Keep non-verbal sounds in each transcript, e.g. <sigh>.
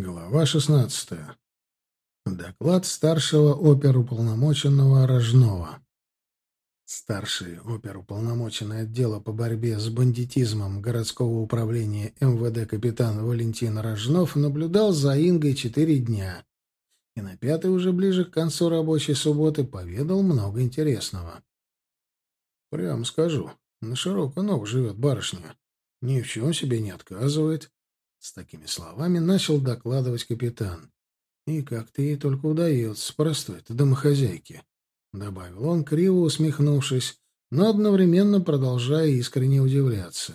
Глава 16. Доклад старшего оперуполномоченного Рожнова. Старший оперуполномоченный отдела по борьбе с бандитизмом городского управления МВД капитан Валентин Рожнов наблюдал за Ингой четыре дня и на пятый, уже ближе к концу рабочей субботы, поведал много интересного. Прям скажу, на широкую ногу живет барышня. Ни в чем себе не отказывает. С такими словами начал докладывать капитан. «И как-то ей только удается, простой-то домохозяйке», — добавил он, криво усмехнувшись, но одновременно продолжая искренне удивляться.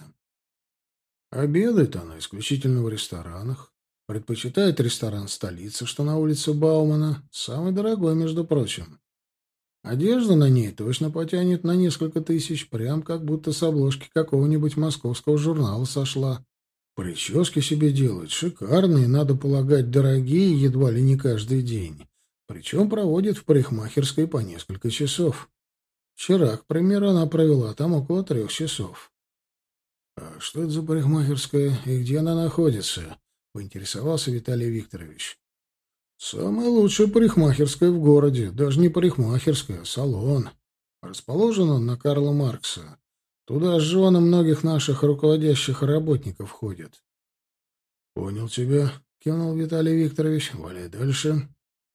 Обедает она исключительно в ресторанах. Предпочитает ресторан столицы, что на улице Баумана, самый дорогой, между прочим. Одежда на ней точно потянет на несколько тысяч, прям как будто с обложки какого-нибудь московского журнала сошла. Прически себе делают шикарные, надо полагать, дорогие, едва ли не каждый день. Причем проводит в парикмахерской по несколько часов. Вчера, к примеру, она провела там около трех часов. — А что это за парикмахерская и где она находится? — поинтересовался Виталий Викторович. — Самая лучшая парикмахерская в городе. Даже не парикмахерская, а салон. Расположен он на Карла Маркса. Туда жены многих наших руководящих работников ходят. — Понял тебя, — кивнул Виталий Викторович. — Валяй дальше.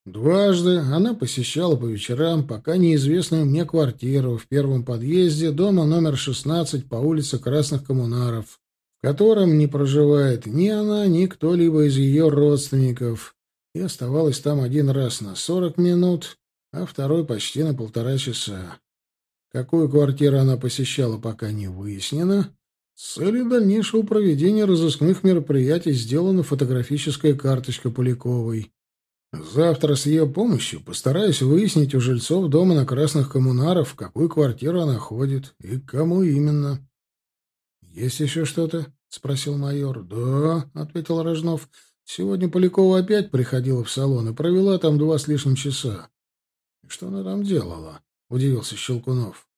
Дважды она посещала по вечерам пока неизвестную мне квартиру в первом подъезде дома номер 16 по улице Красных Коммунаров, в котором не проживает ни она, ни кто-либо из ее родственников, и оставалась там один раз на 40 минут, а второй почти на полтора часа. Какую квартиру она посещала, пока не выяснено. С целью дальнейшего проведения разыскных мероприятий сделана фотографическая карточка Поляковой. Завтра с ее помощью постараюсь выяснить у жильцов дома на Красных Коммунаров, в какую квартиру она ходит и к кому именно. — Есть еще что-то? — спросил майор. — Да, — ответил Рожнов. — Сегодня Полякова опять приходила в салон и провела там два с лишним часа. — Что она там делала? — удивился Щелкунов.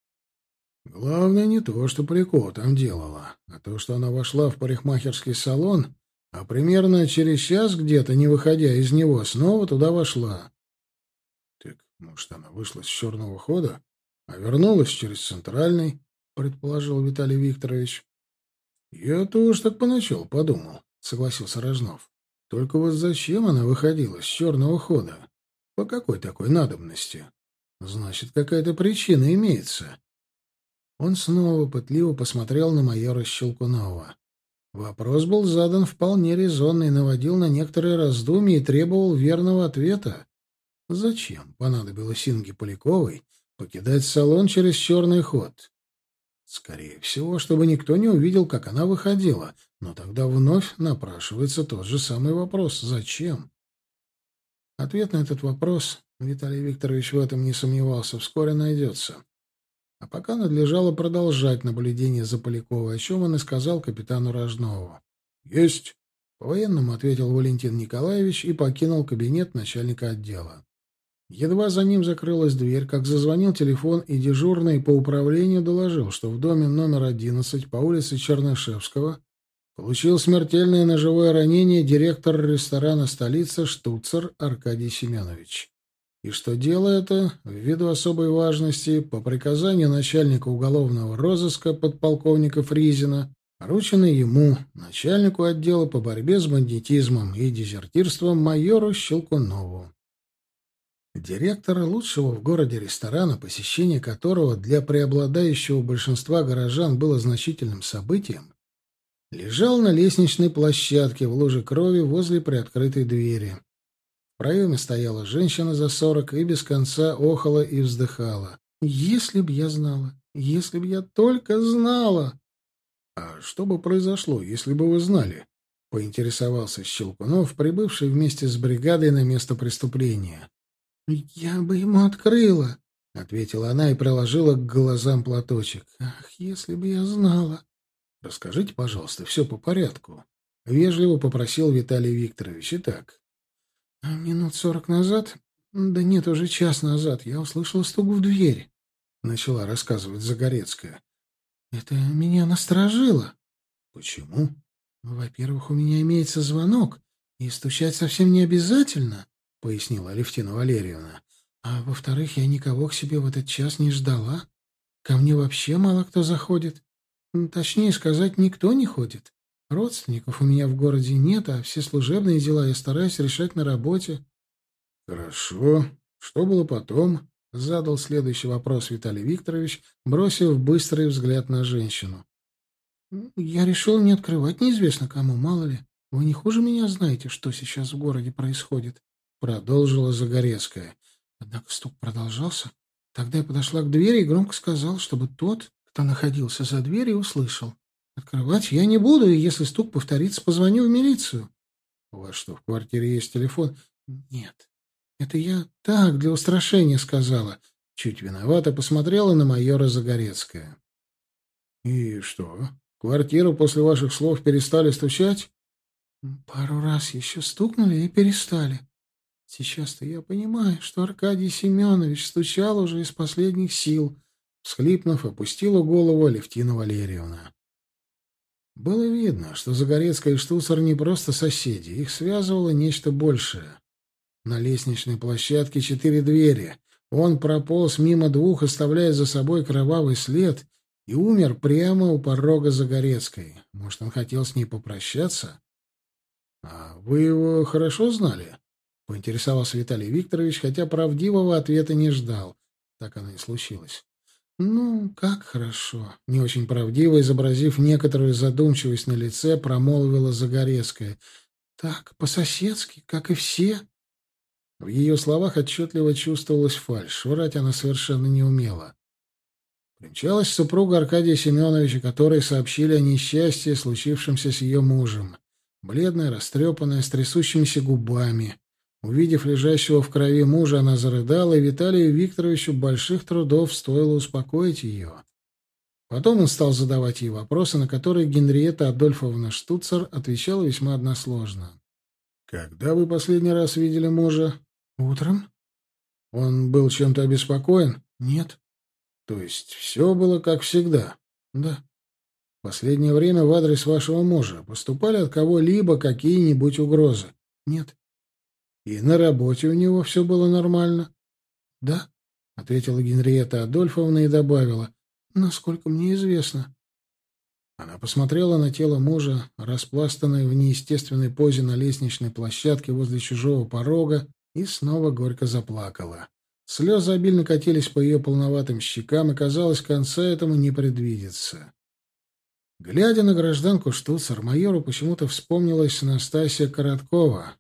Главное не то, что Полякова там делала, а то, что она вошла в парикмахерский салон, а примерно через час где-то, не выходя из него, снова туда вошла. Так, может, она вышла с черного хода, а вернулась через центральный, предположил Виталий Викторович. Я тоже так поначалу подумал, согласился Рожнов. Только вот зачем она выходила с черного хода? По какой такой надобности? Значит, какая-то причина имеется. Он снова пытливо посмотрел на майора Щелкунова. Вопрос был задан вполне резонный, наводил на некоторые раздумья и требовал верного ответа. Зачем понадобилось Инге Поляковой покидать салон через черный ход? Скорее всего, чтобы никто не увидел, как она выходила, но тогда вновь напрашивается тот же самый вопрос — зачем? Ответ на этот вопрос Виталий Викторович в этом не сомневался, вскоре найдется. А пока надлежало продолжать наблюдение за Поляковой, о чем он и сказал капитану Рожнову. «Есть!» — по-военному ответил Валентин Николаевич и покинул кабинет начальника отдела. Едва за ним закрылась дверь, как зазвонил телефон, и дежурный по управлению доложил, что в доме номер 11 по улице Чернышевского получил смертельное ножевое ранение директор ресторана столицы Штуцер Аркадий Семенович. И что дело это, ввиду особой важности, по приказанию начальника уголовного розыска подполковника Фризина, поручено ему, начальнику отдела по борьбе с бандитизмом и дезертирством майору Щелкунову. Директор лучшего в городе ресторана, посещение которого для преобладающего большинства горожан было значительным событием, лежал на лестничной площадке в луже крови возле приоткрытой двери проеме стояла женщина за сорок и без конца охала и вздыхала. «Если б я знала! Если б я только знала!» «А что бы произошло, если бы вы знали?» — поинтересовался Щелкунов, прибывший вместе с бригадой на место преступления. «Я бы ему открыла!» — ответила она и приложила к глазам платочек. «Ах, если бы я знала!» «Расскажите, пожалуйста, все по порядку», — вежливо попросил Виталий Викторович. «Итак, минут сорок назад, да нет, уже час назад, я услышала стук в дверь, — начала рассказывать Загорецкая. Это меня насторожило. Почему? Во-первых, у меня имеется звонок, «И стучать совсем не обязательно», — пояснила Алевтина Валерьевна. «А во-вторых, я никого к себе в этот час не ждала. Ко мне вообще мало кто заходит. Точнее сказать, никто не ходит. Родственников у меня в городе нет, а все служебные дела я стараюсь решать на работе». «Хорошо. Что было потом?» — задал следующий вопрос Виталий Викторович, бросив быстрый взгляд на женщину. «Я решил не открывать неизвестно кому, мало ли. Вы не хуже меня знаете, что сейчас в городе происходит», — продолжила Загорецкая. Однако стук продолжался. Тогда я подошла к двери и громко сказала, чтобы тот, кто находился за дверью, услышал. «Открывать я не буду, и если стук повторится, позвоню в милицию». «У вас что, в квартире есть телефон?» «Нет. Это я так, для устрашения сказала». Чуть виновато посмотрела на майора Загорецкая. «И что, квартиру после ваших слов перестали стучать?» «Пару раз еще стукнули и перестали. Сейчас-то я понимаю, что Аркадий Семенович стучал уже из последних сил». Всхлипнув, опустила голову Алевтина Валерьевна. Было видно, что Загорецкая и Штуцер не просто соседи, их связывало нечто большее. На лестничной площадке четыре двери. Он прополз мимо двух, оставляя за собой кровавый след, и умер прямо у порога Загорецкой. Может, он хотел с ней попрощаться? — А вы его хорошо знали? — поинтересовался Виталий Викторович, хотя правдивого ответа не ждал. Так оно и случилось. «Ну, как хорошо!» — не очень правдиво, изобразив некоторую задумчивость на лице, промолвила Загорецкая. «Так, по-соседски, как и все». В ее словах отчетливо чувствовалась фальшь. Врать она совершенно не умела. Примчалась супруга Аркадия Семеновича, которой сообщили о несчастье, случившемся с ее мужем. Бледная, растрепанная, с трясущимися губами. Увидев лежащего в крови мужа, она зарыдала, и Виталию Викторовичу больших трудов стоило успокоить ее. Потом он стал задавать ей вопросы, на которые Генриетта Адольфовна Штуцер отвечала весьма односложно. «Когда вы последний раз видели мужа?» «Утром». «Он был чем-то обеспокоен?» «Нет». «То есть все было как всегда?» «Да». «В последнее время в адрес вашего мужа поступали от кого-либо какие-нибудь угрозы?» «Нет». «И на работе у него все было нормально?» «Да», — ответила Генриетта Адольфовна и добавила, «насколько мне известно». Она посмотрела на тело мужа, распластанное в неестественной позе на лестничной площадке возле чужого порога, и снова горько заплакала. Слезы обильно катились по ее полноватым щекам, и, казалось, конца этому не предвидится. Глядя на гражданку Штуцер, майору почему-то вспомнилась Настасья Короткова,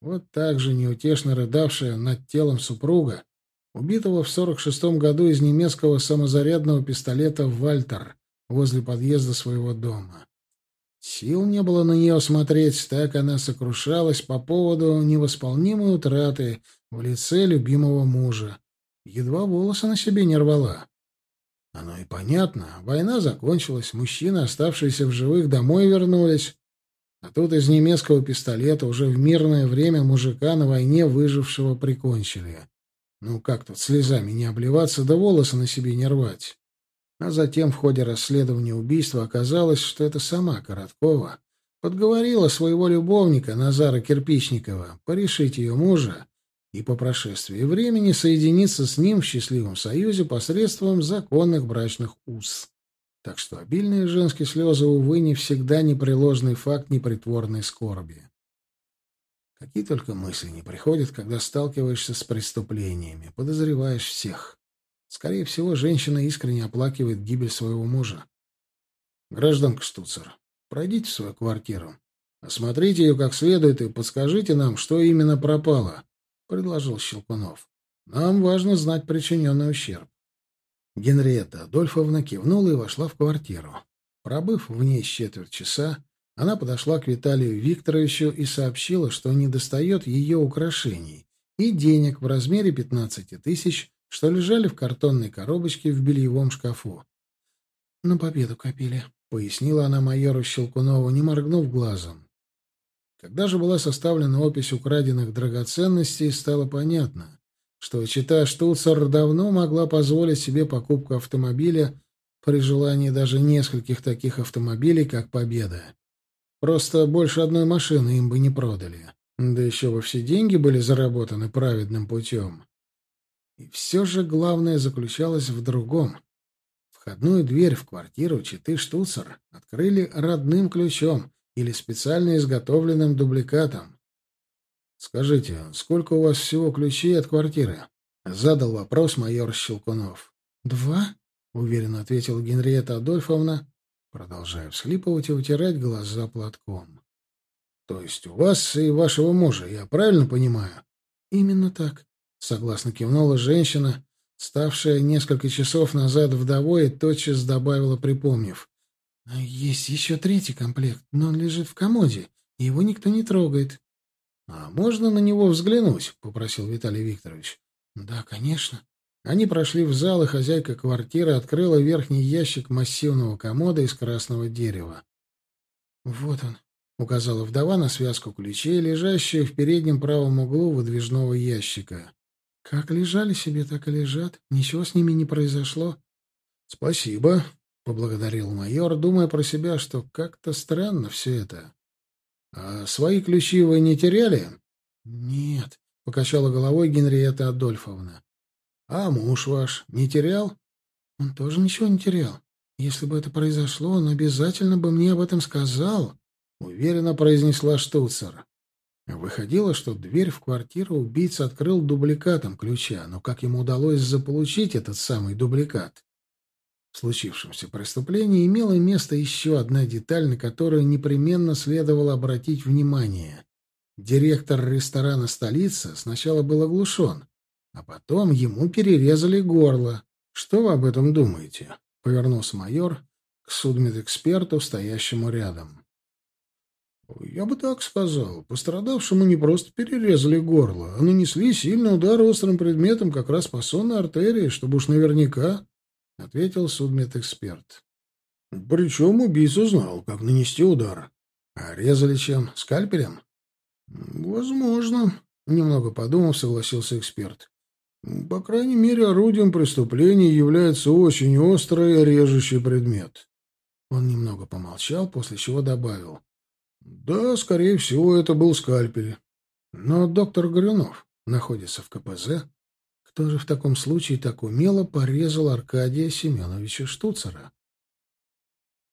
вот так же неутешно рыдавшая над телом супруга, убитого в 46-м году из немецкого самозарядного пистолета «Вальтер» возле подъезда своего дома. Сил не было на нее смотреть, так она сокрушалась по поводу невосполнимой утраты в лице любимого мужа. Едва волосы на себе не рвала. Оно и понятно. Война закончилась, мужчины, оставшиеся в живых, домой вернулись. А тут из немецкого пистолета уже в мирное время мужика на войне выжившего прикончили. Ну как тут слезами не обливаться, да волосы на себе не рвать? А затем в ходе расследования убийства оказалось, что это сама Короткова подговорила своего любовника Назара Кирпичникова порешить ее мужа и по прошествии времени соединиться с ним в счастливом союзе посредством законных брачных уз. Так что обильные женские слезы, увы, не всегда непреложный факт непритворной скорби. Какие только мысли не приходят, когда сталкиваешься с преступлениями, подозреваешь всех. Скорее всего, женщина искренне оплакивает гибель своего мужа. Гражданка Штуцер, пройдите в свою квартиру. Осмотрите ее как следует и подскажите нам, что именно пропало, — предложил Щелкунов. Нам важно знать причиненный ущерб. Генриетта Адольфовна кивнула и вошла в квартиру. Пробыв в ней четверть часа, она подошла к Виталию Викторовичу и сообщила, что недостает ее украшений и денег в размере 15 тысяч, что лежали в картонной коробочке в бельевом шкафу. «На победу копили», — пояснила она майору Щелкунову, не моргнув глазом. Когда же была составлена опись украденных драгоценностей, стало понятно что чита Штуцер давно могла позволить себе покупку автомобиля при желании даже нескольких таких автомобилей, как «Победа». Просто больше одной машины им бы не продали. Да еще бы все деньги были заработаны праведным путем. И все же главное заключалось в другом. Входную дверь в квартиру Читы Штуцер открыли родным ключом или специально изготовленным дубликатом. «Скажите, сколько у вас всего ключей от квартиры?» — задал вопрос майор Щелкунов. «Два?» — уверенно ответила Генриетта Адольфовна, продолжая всхлипывать и утирать глаза платком. «То есть у вас и вашего мужа, я правильно понимаю?» «Именно так», — согласно кивнула женщина, ставшая несколько часов назад вдовой, и тотчас добавила, припомнив. «Есть еще третий комплект, но он лежит в комоде, и его никто не трогает». «А можно на него взглянуть?» — попросил Виталий Викторович. «Да, конечно». Они прошли в зал, и хозяйка квартиры открыла верхний ящик массивного комода из красного дерева. «Вот он», — указала вдова на связку ключей, лежащую в переднем правом углу выдвижного ящика. «Как лежали себе, так и лежат. Ничего с ними не произошло». «Спасибо», — поблагодарил майор, думая про себя, что как-то странно все это. «А свои ключи вы не теряли?» «Нет», — покачала головой Генриетта Адольфовна. «А муж ваш не терял?» «Он тоже ничего не терял. Если бы это произошло, он обязательно бы мне об этом сказал», — уверенно произнесла Штуцер. Выходило, что дверь в квартиру убийца открыл дубликатом ключа, но как ему удалось заполучить этот самый дубликат? В случившемся преступлении имела место еще одна деталь, на которую непременно следовало обратить внимание. Директор ресторана «Столица» сначала был оглушен, а потом ему перерезали горло. Что вы об этом думаете? — повернулся майор к судмедэксперту, стоящему рядом. «Я бы так сказал. Пострадавшему не просто перерезали горло, а нанесли сильный удар острым предметом как раз по сонной артерии, чтобы уж наверняка», — ответил судмедэксперт. «Причем убийца знал, как нанести удар. А резали чем? Скальпелем?» «Возможно», — немного подумав, согласился эксперт. «По крайней мере, орудием преступления является очень острый режущий предмет». Он немного помолчал, после чего добавил. «Да, скорее всего, это был скальпель. Но доктор Горюнов находится в КПЗ. Кто же в таком случае так умело порезал Аркадия Семеновича Штуцера?»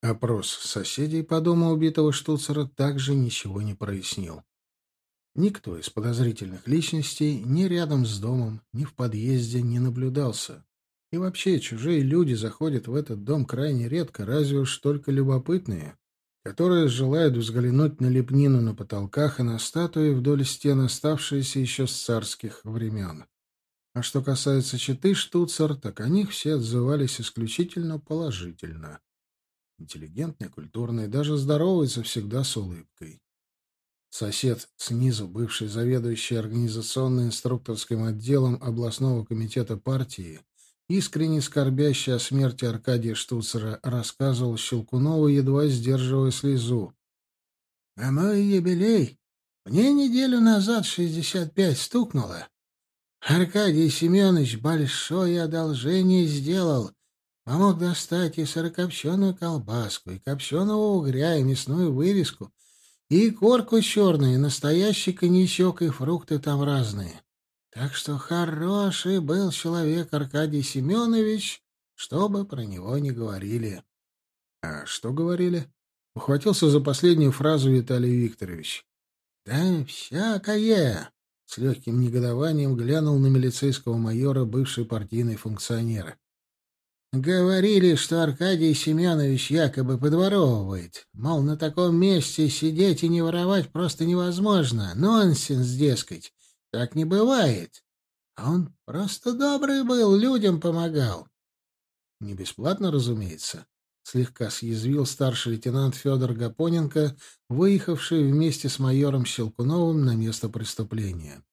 Опрос соседей по дому убитого Штуцера также ничего не прояснил. Никто из подозрительных личностей ни рядом с домом, ни в подъезде не наблюдался. И вообще, чужие люди заходят в этот дом крайне редко, разве уж только любопытные, которые желают взглянуть на лепнину на потолках и на статуи вдоль стен, оставшиеся еще с царских времен. А что касается читы Штуцер, так о них все отзывались исключительно положительно. Интеллигентные, культурные, даже здороваются всегда с улыбкой. Сосед снизу, бывший заведующий организационно-инструкторским отделом областного комитета партии, искренне скорбящий о смерти Аркадия Штуцера, рассказывал Щелкунову, едва сдерживая слезу. — А мой юбилей мне неделю назад шестьдесят пять стукнуло. Аркадий Семенович большое одолжение сделал. Помог достать и сырокопченую колбаску, и копченого угря, и мясную вырезку — и корку черную, настоящий коньячок, и фрукты там разные. Так что хороший был человек Аркадий Семенович, что бы про него ни говорили. — А что говорили? — ухватился за последнюю фразу Виталий Викторович. — Да всякое! — с легким негодованием глянул на милицейского майора бывший партийный функционер. Говорили, что Аркадий Семенович якобы подворовывает. Мол, на таком месте сидеть и не воровать просто невозможно. Нонсенс, дескать. Так не бывает. А он просто добрый был, людям помогал. Не бесплатно, разумеется. Слегка съязвил старший лейтенант Федор Гапоненко, выехавший вместе с майором Щелкуновым на место преступления.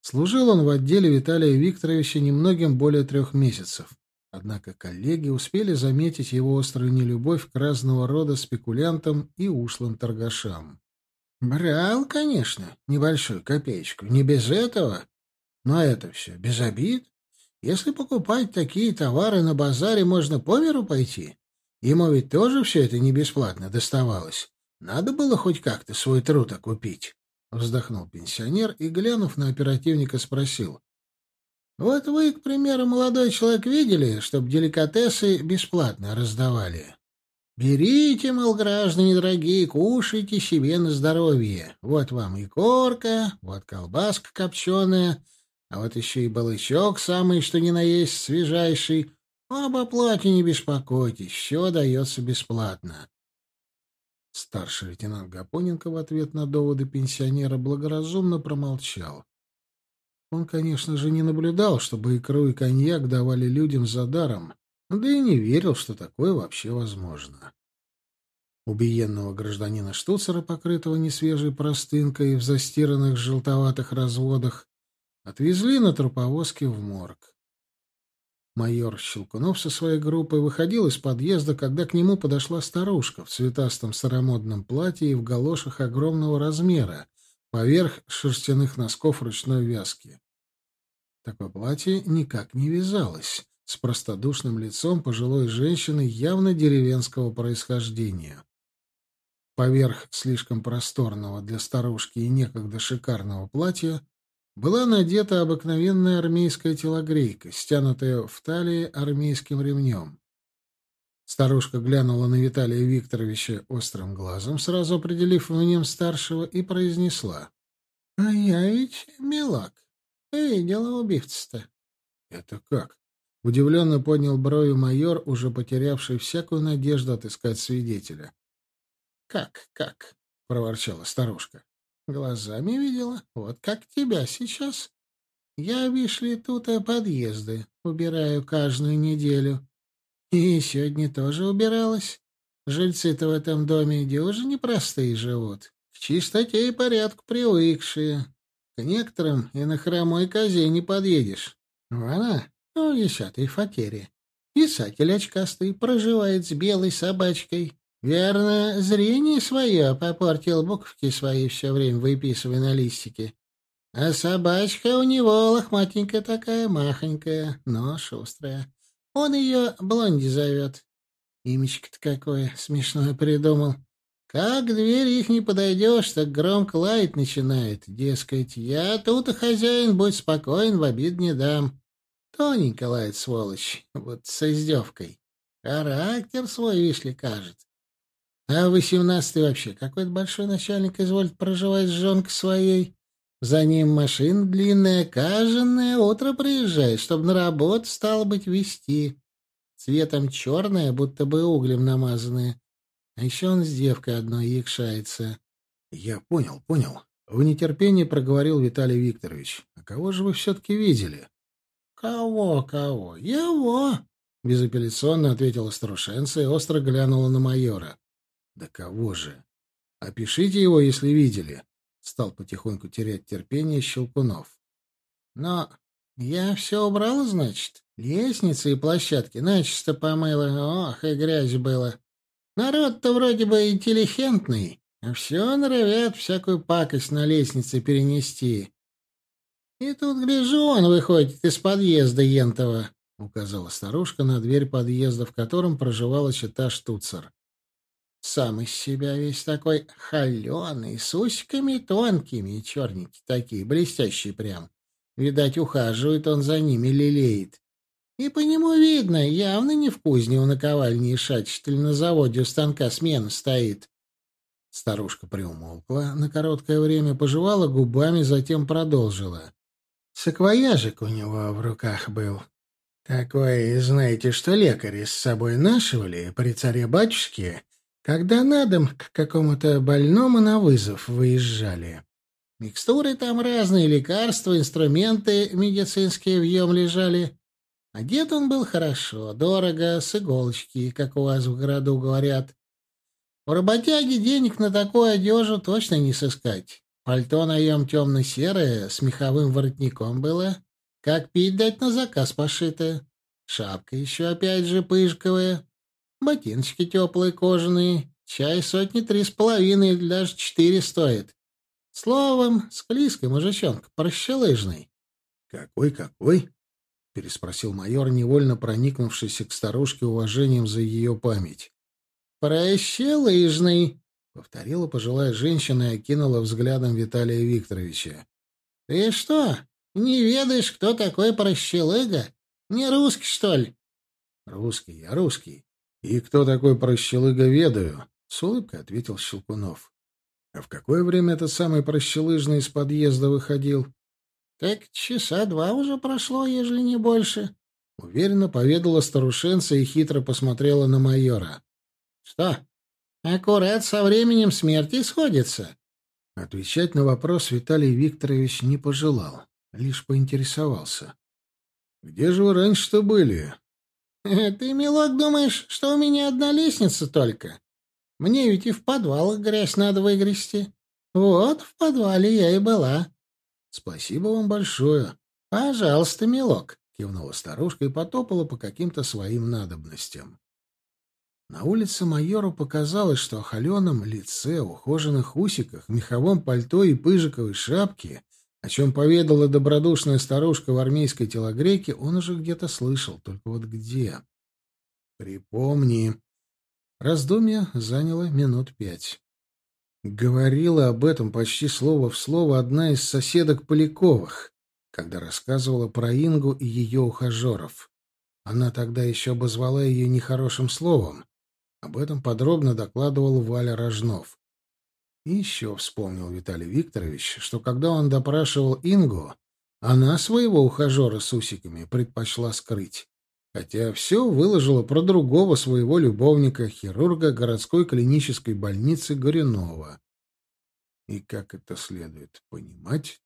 Служил он в отделе Виталия Викторовича немногим более трех месяцев. Однако коллеги успели заметить его острую нелюбовь к разного рода спекулянтам и ушлым торгашам. Брал, конечно, небольшую копеечку, не без этого. Но это все без обид. Если покупать такие товары на базаре, можно по миру пойти. Ему ведь тоже все это не бесплатно доставалось. Надо было хоть как-то свой труд окупить. Вздохнул пенсионер и, глянув на оперативника, спросил. «Вот вы, к примеру, молодой человек, видели, чтобы деликатесы бесплатно раздавали? Берите, мол, граждане дорогие, кушайте себе на здоровье. Вот вам и корка, вот колбаска копченая, а вот еще и балычок самый, что ни на есть, свежайший. Об оплате не беспокойтесь, все дается бесплатно. Старший лейтенант Гапоненко в ответ на доводы пенсионера благоразумно промолчал. Он, конечно же, не наблюдал, чтобы икру и коньяк давали людям за даром, да и не верил, что такое вообще возможно. Убиенного гражданина Штуцера, покрытого несвежей простынкой в застиранных желтоватых разводах, отвезли на труповозке в морг. Майор Щелкунов со своей группой выходил из подъезда, когда к нему подошла старушка в цветастом старомодном платье и в галошах огромного размера, поверх шерстяных носков ручной вязки. Такое платье никак не вязалось с простодушным лицом пожилой женщины явно деревенского происхождения. Поверх слишком просторного для старушки и некогда шикарного платья была надета обыкновенная армейская телогрейка, стянутая в талии армейским ремнем. Старушка глянула на Виталия Викторовича острым глазом, сразу определив в нем старшего, и произнесла. — А я ведь мелак. Видела убивца-то. — Это как? — удивленно поднял брови майор, уже потерявший всякую надежду отыскать свидетеля. — Как, как? — проворчала старушка. Глазами видела, вот как тебя сейчас. Я, видишь ли, тут подъезды убираю каждую неделю. И сегодня тоже убиралась. Жильцы-то в этом доме дюжи непростые живут, к чистоте и порядку привыкшие. К некоторым и на хромой козе не подъедешь. Она, ну, десятой фатере. Писатель очкастый проживает с белой собачкой. Верно, зрение свое попортил, буквки свои все время выписывая на листике. А собачка у него лохматенькая такая, махонькая, но шустрая. Он ее Блонди зовет. Имечко-то какое смешное придумал. Как к двери их не подойдешь, так громко лаять начинает. Дескать, я тут и хозяин, будь спокоен, в обид не дам. Тоненько лает сволочь, вот с издевкой. Характер свой, видишь ли, кажет. А восемнадцатый вообще какой-то большой начальник изволит проживать с жонкой своей. За ним машина длинная, каждое утро приезжает, чтобы на работу, стало быть, вести. Цветом черная, будто бы углем намазанная. А еще он с девкой одной якшается. — Я понял, понял. В нетерпении проговорил Виталий Викторович. — А кого же вы все-таки видели? — Кого, кого? Его! — безапелляционно ответила старушенца и остро глянула на майора. Да кого же? Опишите его, если видели. Стал потихоньку терять терпение Щелкунов. Но я все убрал, значит. Лестницы и площадки начисто помыла. Ох, и грязь было. Народ-то вроде бы интеллигентный, а все норовят всякую пакость на лестнице перенести. И тут, гляжу, он выходит из подъезда Ентова, — указала старушка на дверь подъезда, в котором проживала чита Штуцер. Сам из себя весь такой холеный, с усиками тонкими черненькие такие, блестящие прям. Видать, ухаживает он за ними, лелеет. И по нему видно, явно не в кузне у наковальни и шачитель на заводе у станка смена стоит. Старушка приумолкла, на короткое время пожевала губами, затем продолжила. Саквояжик у него в руках был. Такой, знаете, что лекари с собой нашивали при царе-батюшке когда на дом к какому-то больному на вызов выезжали. Микстуры там разные, лекарства, инструменты медицинские в нем лежали. Одет он был хорошо, дорого, с иголочки, как у вас в городу говорят. У работяги денег на такую одежу точно не сыскать. Пальто наем темно-серое, с меховым воротником было. Как пить дать на заказ пошитое. Шапка еще опять же пышковая. Ботиночки теплые кожаные, чай сотни три с половиной даже четыре стоит. Словом, склизкий мужичонка, прощелыжный. — Какой, какой? — переспросил майор, невольно проникнувшийся к старушке уважением за ее память. — Прощелыжный, — повторила пожилая женщина и окинула взглядом Виталия Викторовича. Ты что, не ведаешь, кто такой прощелыга? Не русский, что ли? Русский, я русский. И кто такой прощелыга, ведаю, с улыбкой ответил Щелкунов. А в какое время этот самый прощелыжный из подъезда выходил? Так часа два уже прошло, ежели не больше. Уверенно поведала старушенца и хитро посмотрела на майора. Что, аккурат со временем смерти сходится? Отвечать на вопрос Виталий Викторович не пожелал, лишь поинтересовался. «Где же вы раньше-то были?» <laughs> «Ты, милок, думаешь, что у меня одна лестница только? Мне ведь и в подвалах грязь надо выгрести. Вот в подвале я и была». «Спасибо вам большое». «Пожалуйста, милок», — кивнула старушка и потопала по каким-то своим надобностям. На улице майору показалось, что о холеном лице, ухоженных усиках, меховом пальто и пыжиковой шапке, о чем поведала добродушная старушка в армейской телогрейке, он уже где-то слышал, только вот где. «Припомни». Раздумье заняло минут пять. Говорила об этом почти слово в слово одна из соседок Поляковых, когда рассказывала про Ингу и ее ухажеров. Она тогда еще обозвала ее нехорошим словом, об этом подробно докладывал Валя Рожнов. И еще вспомнил Виталий Викторович, что когда он допрашивал Ингу, она своего ухажера с усиками предпочла скрыть. Хотя все выложила про другого своего любовника, хирурга городской клинической больницы Горюнова. И как это следует понимать,